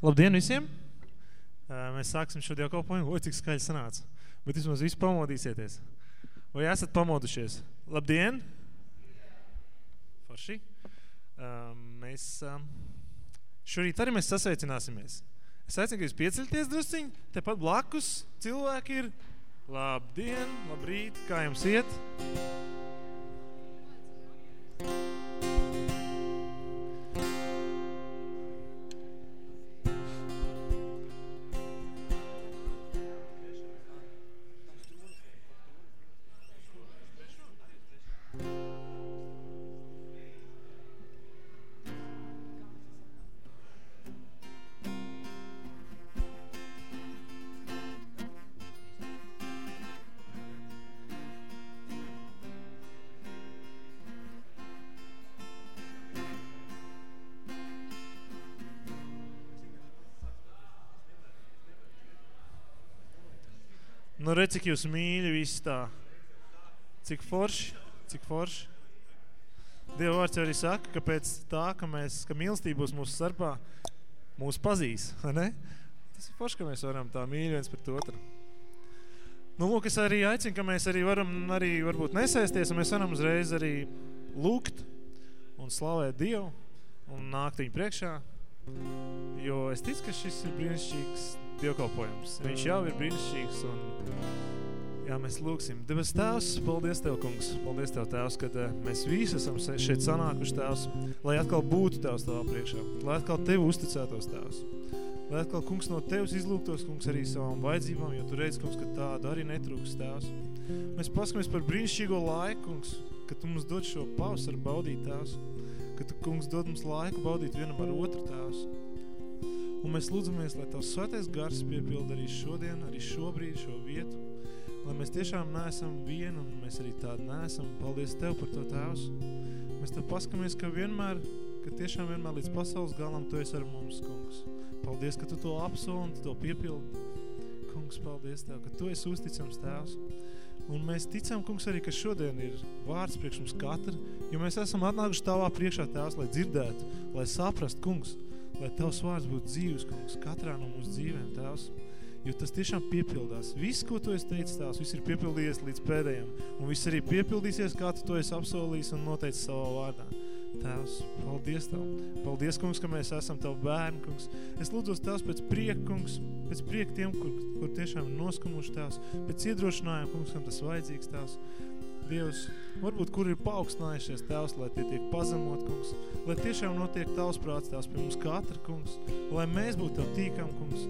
Labdien visiem! Mēs sāksim šo dievkalpojumu. Oi, cik skaļi sanāca. Bet vismaz visi pamodīsieties. Vai esat pamodušies? Labdien! Forši. Mēs šorīt arī mēs sasveicināsimies. Es aicinu, ka jūs pieceļties drusciņi. Tepat blakus cilvēki ir. Labdien, labrīt, kā jums iet? Nu, redz, cik jūs mīļi viss tā. Cik forši, cik forši. Dieva vārds arī saka, ka pēc tā, ka, mēs, ka mīlestība būs mūsu starpā, mūs pazīs, vai ne? Tas ir forši, ka mēs varam tā mīļi viens pret otru. Nu, lūk, es arī aicinu, ka mēs arī varam arī varbūt nesēsties, un mēs varam uzreiz arī lūgt un slavēt Dievu un nākt viņu priekšā, jo es ticu, ka šis ir brīnišķīgs dievkalpojums. Viņš jau ir brīnišķīgs un jā, mēs lūksim. Debes Tēvs, paldies Tev, kungs. Paldies Tev, Tēvs, kad uh, mēs visi esam šeit sanākuši, Tēvs, lai atkal būtu Tēvs Tavā priekšā. Lai atkal Tev uzticētos, Tēvs. Lai atkal, kungs, no Tevs izlūgtos, kungs, arī savām vajadzībām, jo Tu redz, kungs, ka tāda arī netrūks, Tēvs. Mēs paskamies par brīnišķīgo laiku, kungs, ka Tu mums dod šo pavasaru baudīt, Tēvs. Ka Tu, kungs, dod mums laiku baudīt vienam ar otru, Tēvs. Un mēs lūdzamies, lai Tavs svētais gars piepilda arī šodien, arī šobrīd, šo vietu. Lai mēs tiešām neesam vieni un mēs arī tādi neesam. Paldies Tev par to, Tēvs. Mēs Tev paskamies, ka vienmēr, ka tiešām vienmēr līdz pasaules galam Tu esi ar mums, kungs. Paldies, ka Tu to apsoli un Tu to piepildi. Kungs, paldies Tev, ka Tu esi uzticams, Tēvs. Un mēs ticam, kungs, arī, ka šodien ir vārds priekš mums katra, jo mēs esam atnākuši Tavā priekšā, Tēvs, lai dzirdētu, lai saprast, kungs, lai Tavs vārds būtu dzīves, kungs, katrā no mūsu dzīvēm, Tēvs, jo tas tiešām piepildās. Viss, ko Tu esi teicis, Tēvs, viss ir piepildījies līdz pēdējiem, un viss arī piepildīsies, kā Tu to esi apsolījis un noteicis savā vārdā. Tēvs, paldies Tev. Paldies, kungs, ka mēs esam Tavu bērni, kungs. Es lūdzos Tēvs pēc prieka, kungs, pēc prieka tiem, kur, kur tiešām noskumuši Tēvs, pēc iedrošinājuma, kungs, kam tas vajadzīgs Tēvs. Dievs, varbūt kur ir paaugstinājušies Tēvs, lai tie tiek pazemot, kungs, lai tiešām notiek Tavs prāts Tēvs pie mums katra, kungs, lai mēs būtu Tev tīkam, kungs.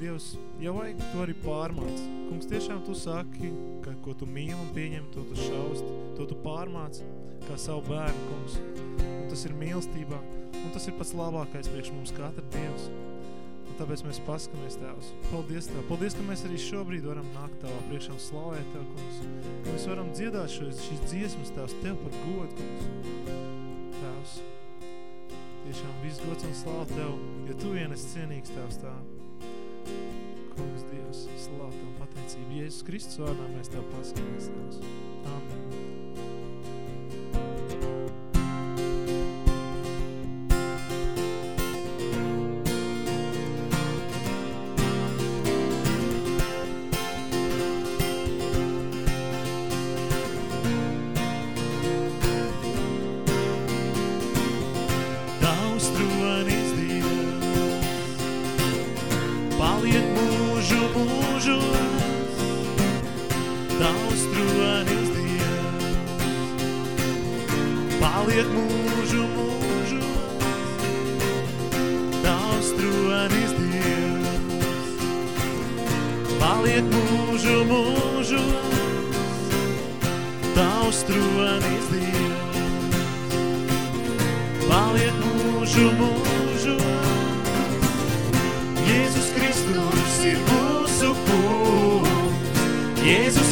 Dievs, ja vajag, Tu arī pārmāc. Kungs, tiešām Tu saki, ka ko Tu mīli un pieņem, to Tu šaust, to Tu pārmāc kā savu bērnu, kungs. Un tas ir mīlestībā, un tas ir pats labākais priekš mums katra Dievs. Tāpēc mēs paskamies, Tēvs. Paldies Tev. Paldies, ka mēs arī šobrīd varam nākt Tavā priekšā un slavēt Tev, kungs. Ka mēs varam dziedāt šo, šīs dziesmas, Tēvs, Tev par godu, kungs. Tēvs, tiešām viss gods un slāv Tev, jo Tu vien esi cienīgs, Tēvs, tā. Kungs, Dievs, slāv Tev pateicību. Jēzus Kristus vārdā mēs Tev paskamies, Tēvs. aiztronis Dievs. Paliek mūžu mūžu, tavs tronis Dievs. Paliek mūžu mūžu, tavs tronis Dievs. Paliek mūžu mūžu, Jēzus Kristus ir mūsu kungs. Jēzus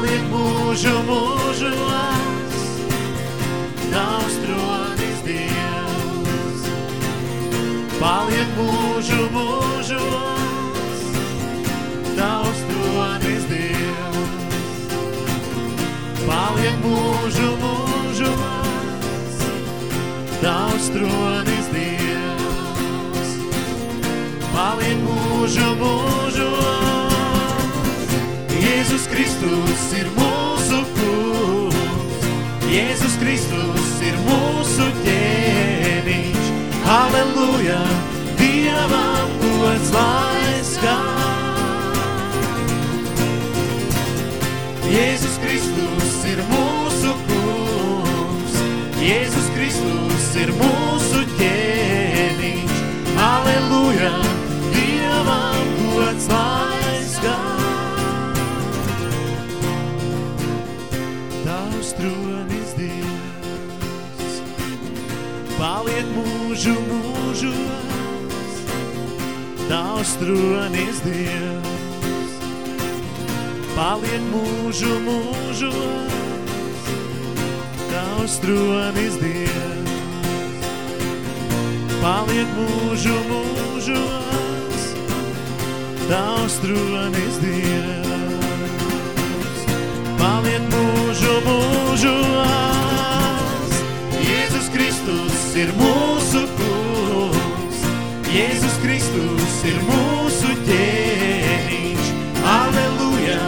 mūžu mūžos, tavs tronis Dievs. Paliek mūžu mūžos, tavs tronis Dievs. Paliek mūžu mūžos, tavs tronis Dievs. Paliek mūžu mūžos, Jēzus Kristus ir mūsu kungs, Jēzus Kristus ir mūsu ķēniņš. Halleluja, Dievam gods lai skan. Jēzus Kristus ir mūsu kungs, Jēzus Kristus ir mūsu ķēniņš. Halleluja, Dievam gods lai mūžu mūžos. Tavs tronis Dievs, paliek mūžu mūžos. Tavs tronis Dievs, paliek mūžu mūžos. Tavs tronis Dievs paliek mūžu mūžos. Jēzus Kristus ir mūsu kungs, Jēzus Kristus ir mūsu ķēniņš. Aleluja,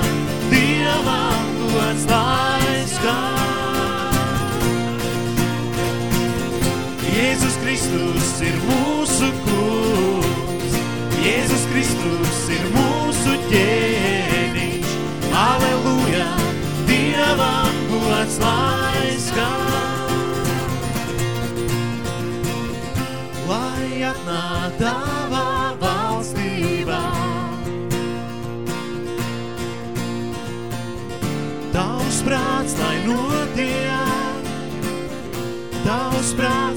Dievam gods lai skan. Jēzus Kristus ir mūsu kungs, Jēzus Kristus ir mūsu ķēniņš. Lai atnāk tavā valstībā, Tavs prāts, lai notiek, Tavs prāts,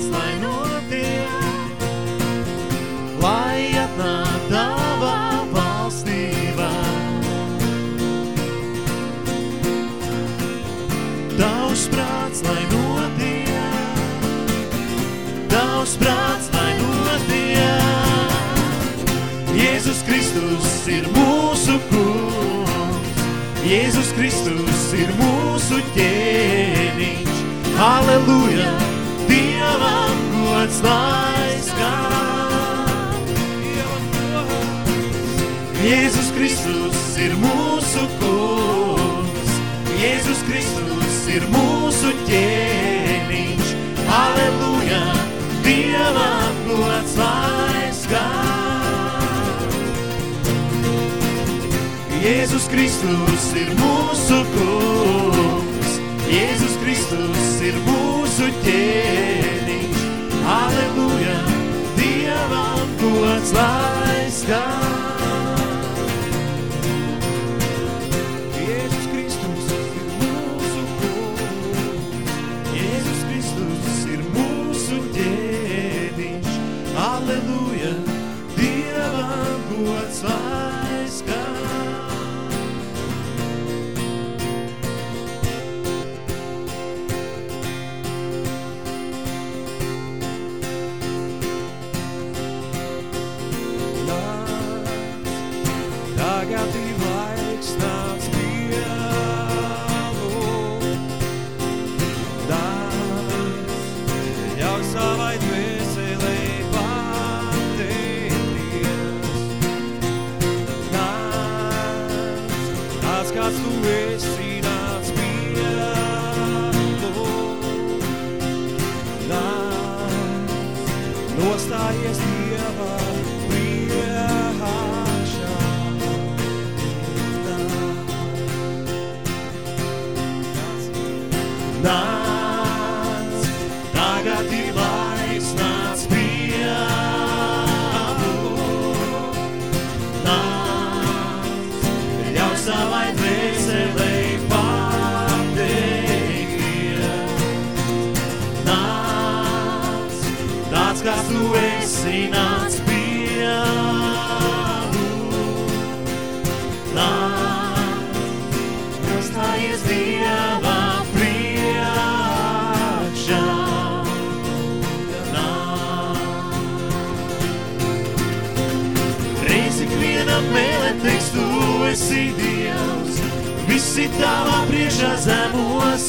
Jēzus Kristus ir mūsu ķēniņš. Halleluja, Dievam gods lai skan. Jēzus Kristus ir mūsu kungs, Jēzus Kristus ir mūsu ķēniņš. Jēzus Kristus ir mūsu kungs, Jēzus Kristus ir mūsu ķēniņš. Aleluja, Dievam gods lai skan.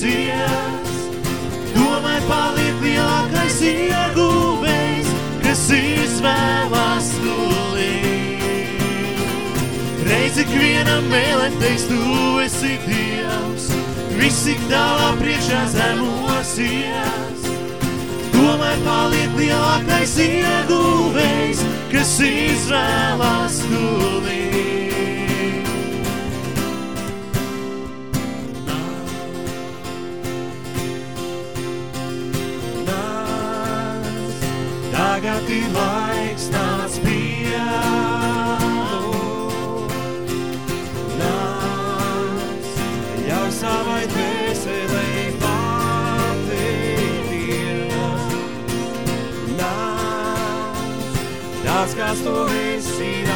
Zemosies. Tomēr paliek lielākais ieguvējs, kas izvēlās tūlīt. Reiz ik vienam mēlēm teiks, tu esi Dievs, visi tavā priekšā zemosies. Tomēr paliek lielākais ieguvējs, kas izvēlās tūlīt. Tagad ir laiks, nāc pie Nāc, ļauj savai dvēselei pateikties. Nāc, tāds, kāds tu esi, nāc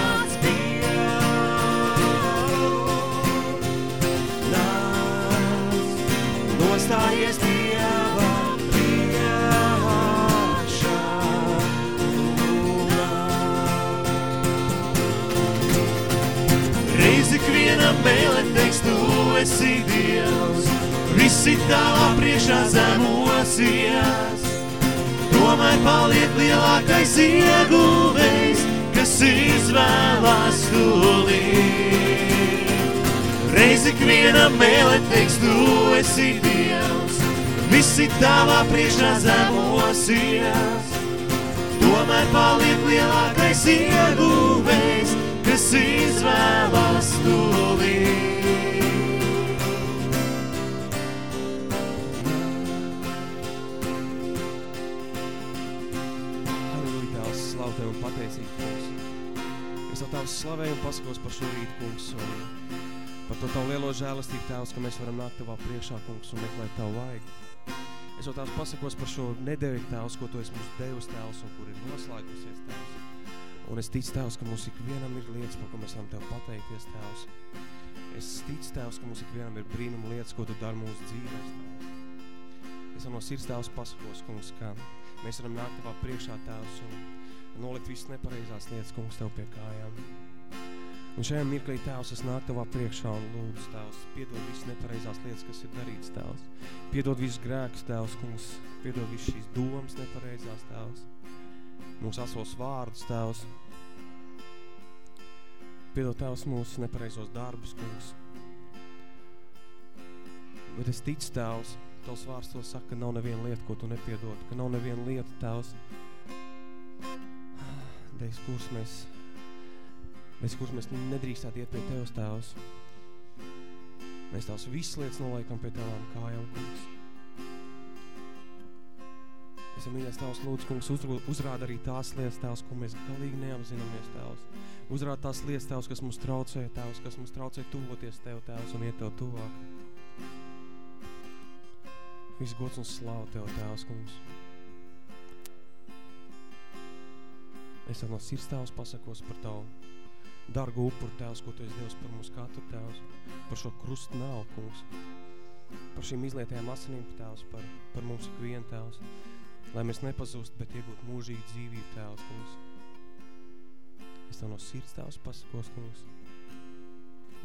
esi Dievs, visi tavā priekšā zemosies. Tomēr paliek lielākais ieguvējs, kas izvēlās tūlīt. Reiz ik vienam mēlē teiks, tu esi Dievs, visi tavā priekšā zemosies. Tomēr paliek lielākais ieguvējs, kas izvēlās tūlīt. Slavu Tev un pateicīgi, kungs. Es Tev Tavs slavēju un pasakos par šo rītu, kungs, un par to Tavu lielo žēlastību, Tēvs, ka mēs varam nākt Tavā priekšā, kungs, un meklēt Tavu vaigu. Es Tev Tavs pasakos par šo nedēļu, Tēvs, ko Tu esi mums devis, Tēvs, un kur ir noslēgusies, Tēvs. Un es ticu, Tēvs, ka mums ikvienam ir lietas, par ko mēs varam Tev pateikties, Tēvs. Es ticu, Tēvs, ka mums ikvienam ir brīnuma lietas, ko Tu dari mūsu dzīvēs, Tēvs. Es no sirds Tēvs pasakos, kungs, ka mēs varam nākt Tavā priekšā, Tēvs, un nolikt visas nepareizās lietas, kungs, Tev pie kājām. Un šajā mirklī, Tēvs, es nāku Tavā priekšā un lūdzu, Tēvs, piedod visas nepareizās lietas, kas ir darīts, Tēvs. Piedod visus grēkus, Tēvs, kungs, piedod visas šīs domas nepareizās, Tēvs. Mūsu asos vārdus, Tēvs. Piedod, Tēvs, mūsu nepareizos darbus, kungs. Bet es ticu, Tēvs, Tavs vārds to saka, ka nav neviena lieta, ko Tu nepiedod, ka nav neviena lieta, Tēvs, bez kuras mēs, bez kuras mēs nedrīkstāt iet pie Tevs, Tēvs. Mēs Tavs visas lietas nolaikam pie Tavām kājām, kungs. Es esam mīļais Tavs lūdzu, kungs, uzrāda arī tās lietas, Tēvs, ko mēs galīgi neapzināmies, Tēvs. Uzrāda tās lietas, Tēvs, kas mums traucē, Tēvs, kas mums traucē tuvoties Tev, Tēvs, un iet Tev tuvāk. Viss gods un slāva Tev, Tēvs, kungs. Es tev no sirds Tēvs pasakos par Tavu dargu upuru, Tēvs, ko Tu esi Dievs par mums katru, Tēvs, par šo krustu nav, kungs, par šīm izlietajām asinīm, Tēvs, par, par mums ikvienu, Tēvs, lai mēs nepazūst, bet iegūt mūžīgu dzīvību, Tēvs, kungs. Es tev no sirds Tēvs pasakos, kungs.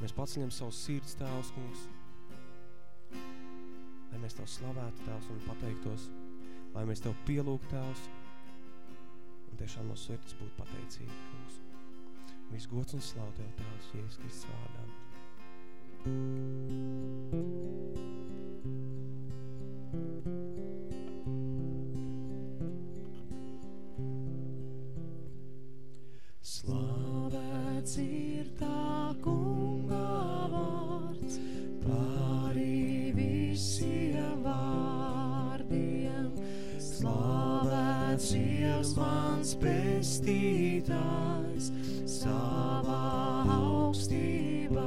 Mēs paceļam savu sirds, Tēvs, kungs, lai mēs Tev slavētu, Tēvs, un pateiktos, lai mēs Tev pielūgtu, Tēvs, un tiešām no sirds būtu pateicīgi, kungs. Viss gods un slavu Tev, Tēvs, Jēzus Kristus vārdā. Slavēts ir tā kunga vārds pāri visiem vārdiem. Slavēts Dievs mans pestītājs savā augstībā.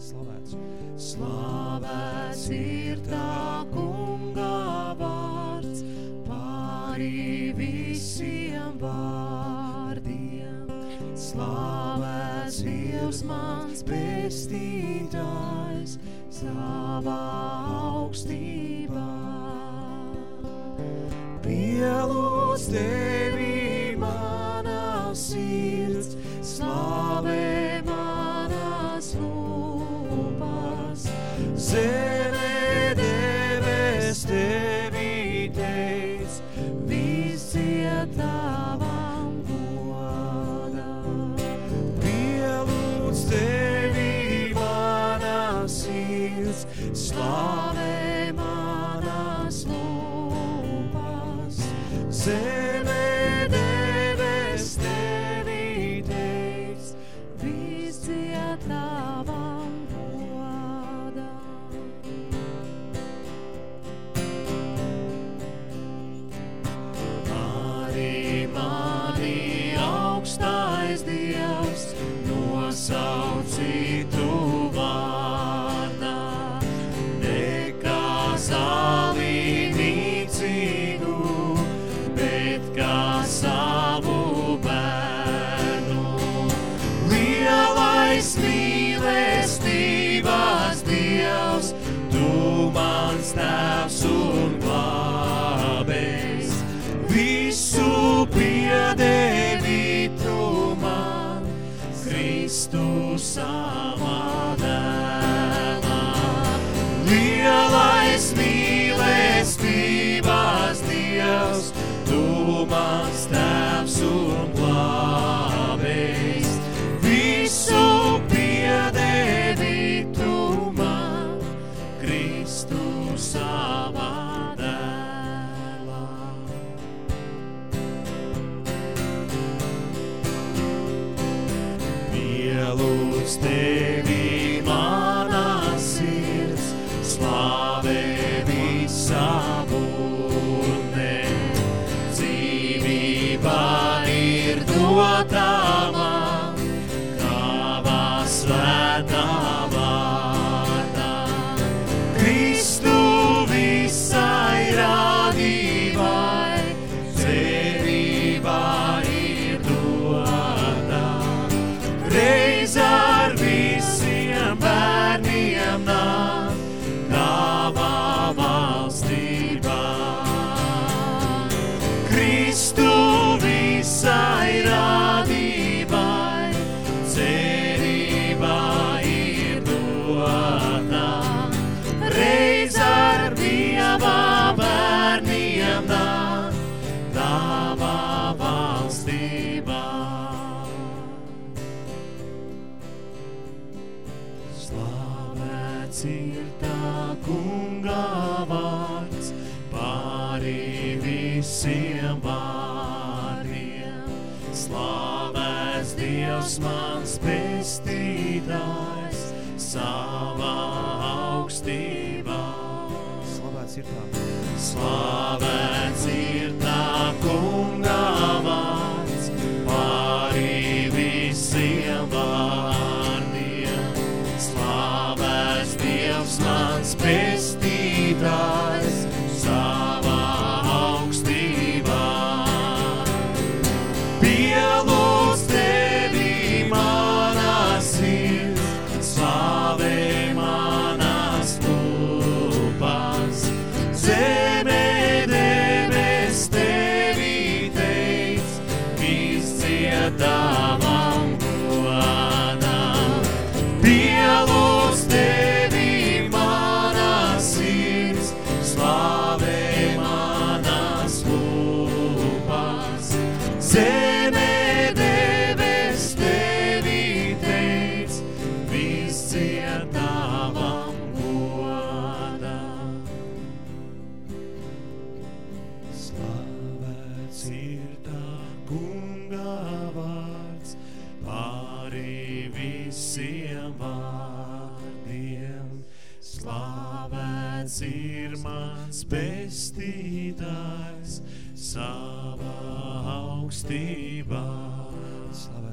Slavēts. Slavēts ir tā kunga vārds pāri visiem vārdiem. Slavēts Dievs mans pestītājs savā augstībā. Pielūdz tevi Shama. Kungs mans pestītājs savā augstībā. Slavēts ir tā. Slavēts ir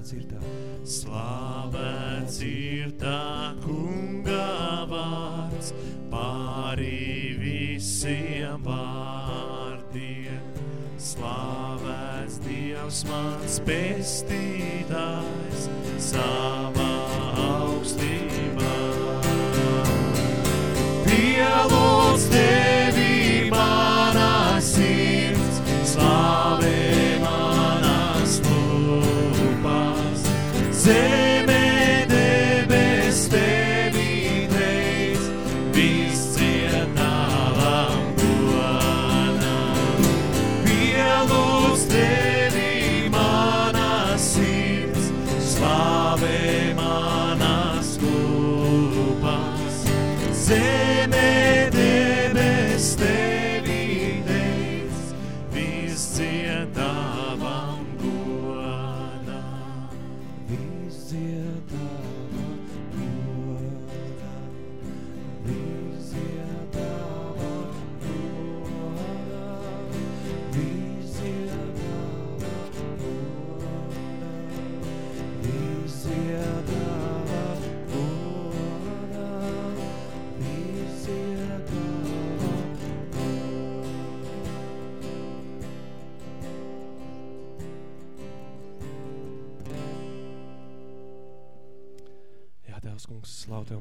slavēts ir tā. Slavēts ir tā kunga vārds pārī visiem vārdiem. Slavēts Dievs mans pestītājs, sāpēs.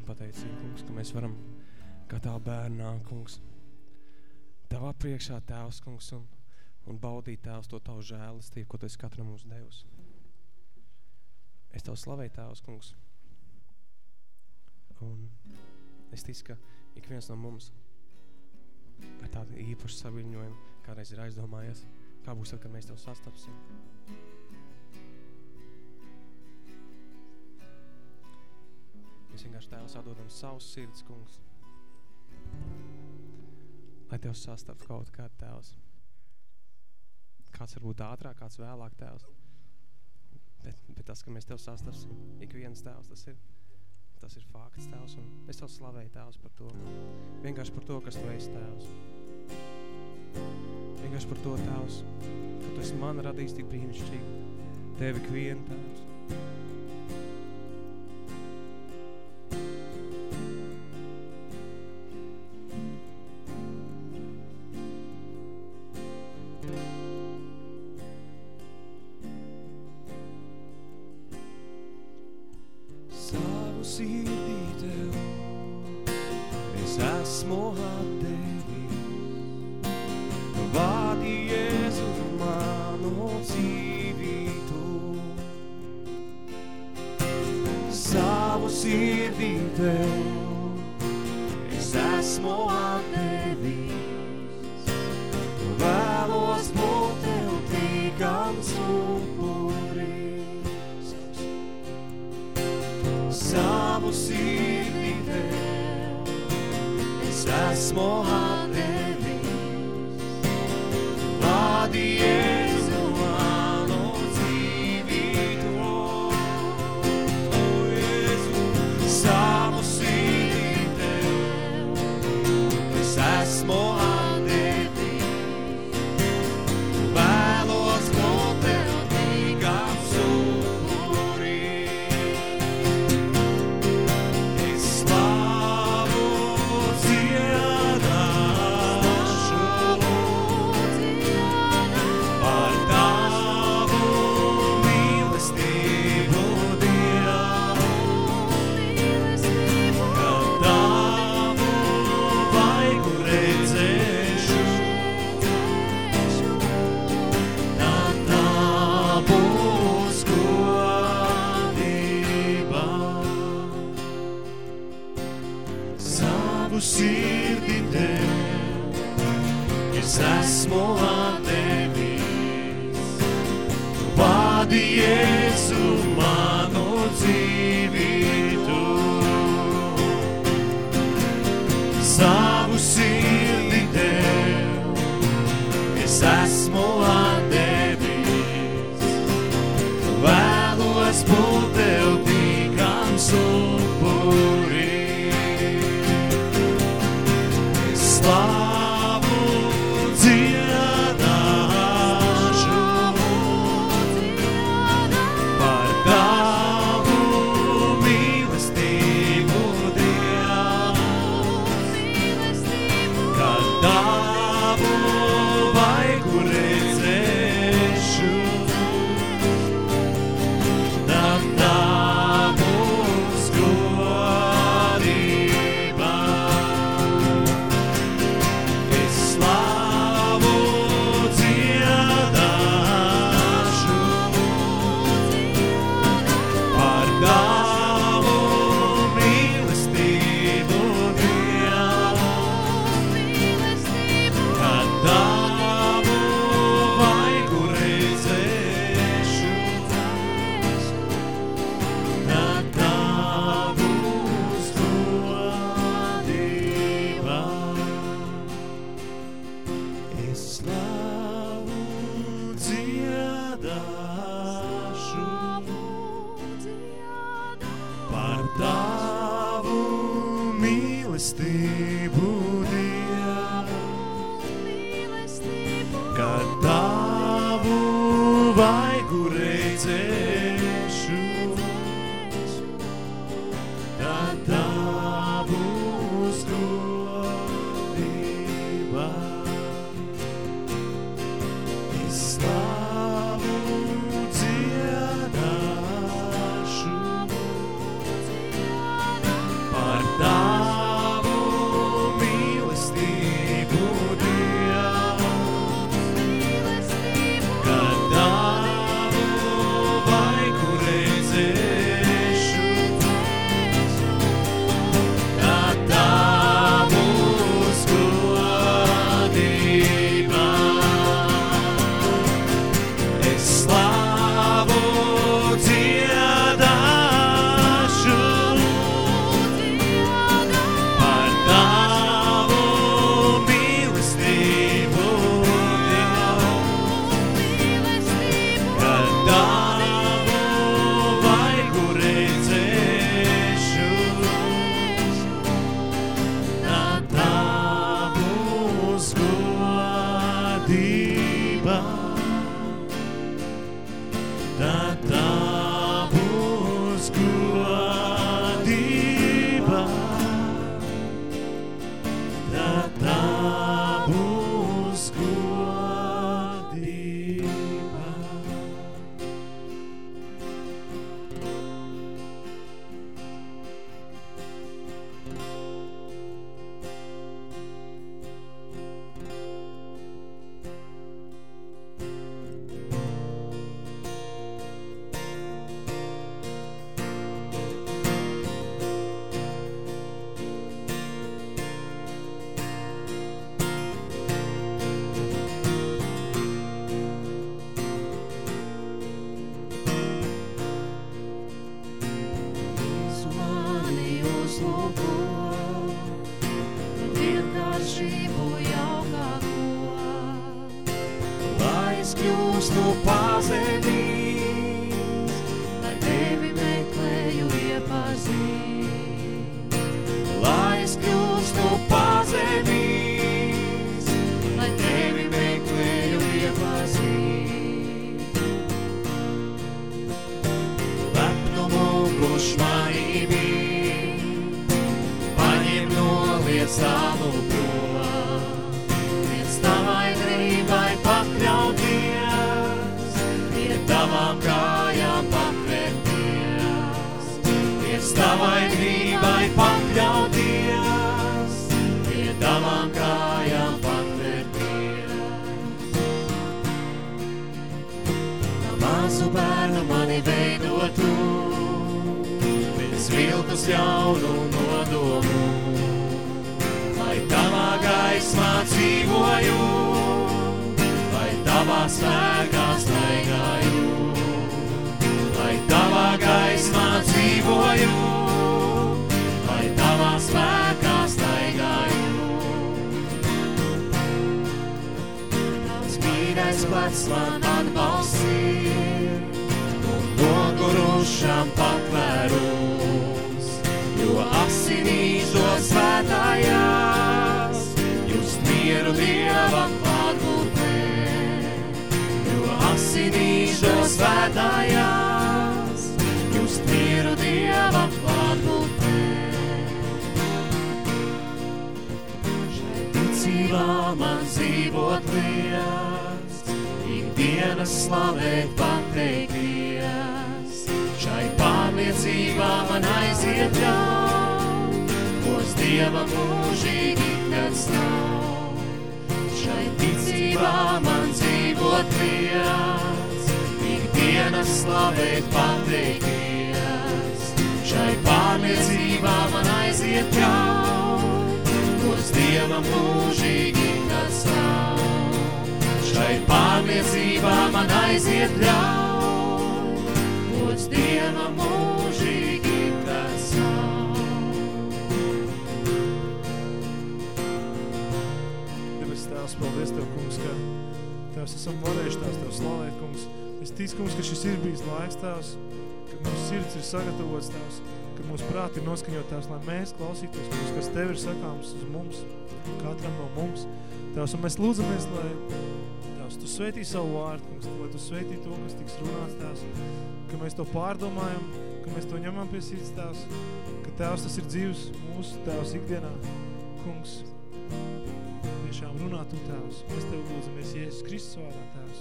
Pateicību, kungs, ka mēs varam kā tā bērnā, kungs, Tavā priekšā, Tēvs, kungs, un, un baudīt, Tēvs, to Tavu žēlistību, ko Tu esi katram mums devis. Es Tev slavēju, Tēvs, kungs, un es ticu, ka ik viens no mums ar tādu īpašu saviņojumu kādreiz ir aizdomājies, kā būs tad, kad mēs Tev sastapsim. Mēs vienkārši Tēvs atdodam savus sirds, kungs. Lai Tev sastap kaut kā Tēvs. Kāds varbūt ātrāk, kāds vēlāk Tēvs. Bet, bet tas, ka mēs Tev sastapsim, ik viens Tēvs, tas ir, tas ir fakts Tēvs. Un es Tev slavēju Tēvs par to. Vienkārši par to, kas Tu esi Tēvs. Vienkārši par to Tēvs, ka Tu esi man radījis tik brīnišķīgi. Tevi ikvienu Tēvs. Schmeiß. Jaunu nodomu. Lai tavā gaismā dzīvoju, lai tavā spēkā staigāju. Lai tavā gaismā dzīvoju, lai tavā spēkā staigāju. Tavs mīļais plecs man ikdienas slavēt pateikties. Šai pārliecībā man aiziet ļaut, kos Dieva mūžīgi nekad nav. Šai ticībā man dzīvot liels, ikdienas slavēt pateikties. Šai pārliecībā man aiziet ļaut, kos Dieva mūžīgi nekad nav. Šai pārliecībā man aiziet ļaut, kos Dieva mūžīgi nav. Debes Tēvs, paldies Tev, kungs, ka Tēvs esam varējuši Tēvs Tev slavēt, kungs. Es ticu, kungs, ka šis ir bijis laiks, Tēvs, kad mūsu sirds ir sagatavots, Tēvs, kad mūsu prāti ir noskaņot Tēvs, lai mēs klausītos, kungs, kas Tev ir sakāms uz mums, katram no mums. Tēvs, un mēs lūdzamies, lai Tēvs, Tu sveitī savu vārdu, kungs, lai Tu sveitī to, kas tiks runāts, Tēvs, ka mēs to pārdomājam, ka mēs to ņemam pie sirds, Tēvs, ka Tēvs tas ir dzīvs mūsu Tēvs ikdienā, kungs, tiešām runā Tu, Tēvs. Mēs Tev lūdzamies Jēzus Kristus vārdā, Tēvs.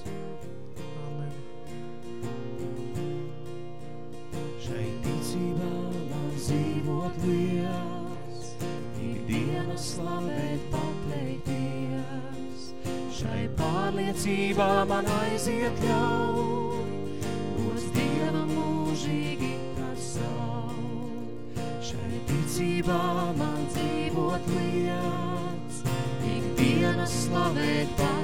Šai ticībā man dzīvot liels, ikdienas slavēt pateikties. Šai pārliecībā man aiziet ļauj, dos Dieva mūžīgi tas savu. Šai ticībā man dzīvot liels, ikdienas slavēt pateikties.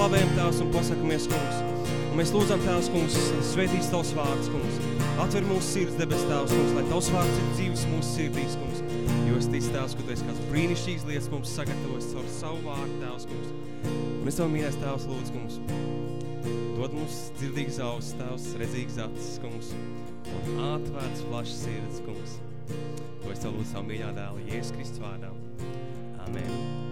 Slavējam, Tēvs, un pasakamies, kungs. Un mēs lūdzam, Tēvs, kungs, svētīs Tavs vārds, kungs. Atver mūsu sirds debes, Tēvs, kungs, lai Tavs vārds ir dzīves mūsu sirdīs, kungs. Jo es ticu, Tēvs, ka Tu esi kāds brīnišķīgs lietas mums sagatavojis caur savu vārdu, Tēvs, kungs. Un es Tev mīnēs, Tēvs, lūdzu, kungs. Dod mums dzirdīgas ausis, Tēvs, redzīgas acis, kungs. Un atvērts plašs sirds, kungs. To es Tev lūdzu savu mīļā dēlu, Jēzus Kristus vārdā. Amen.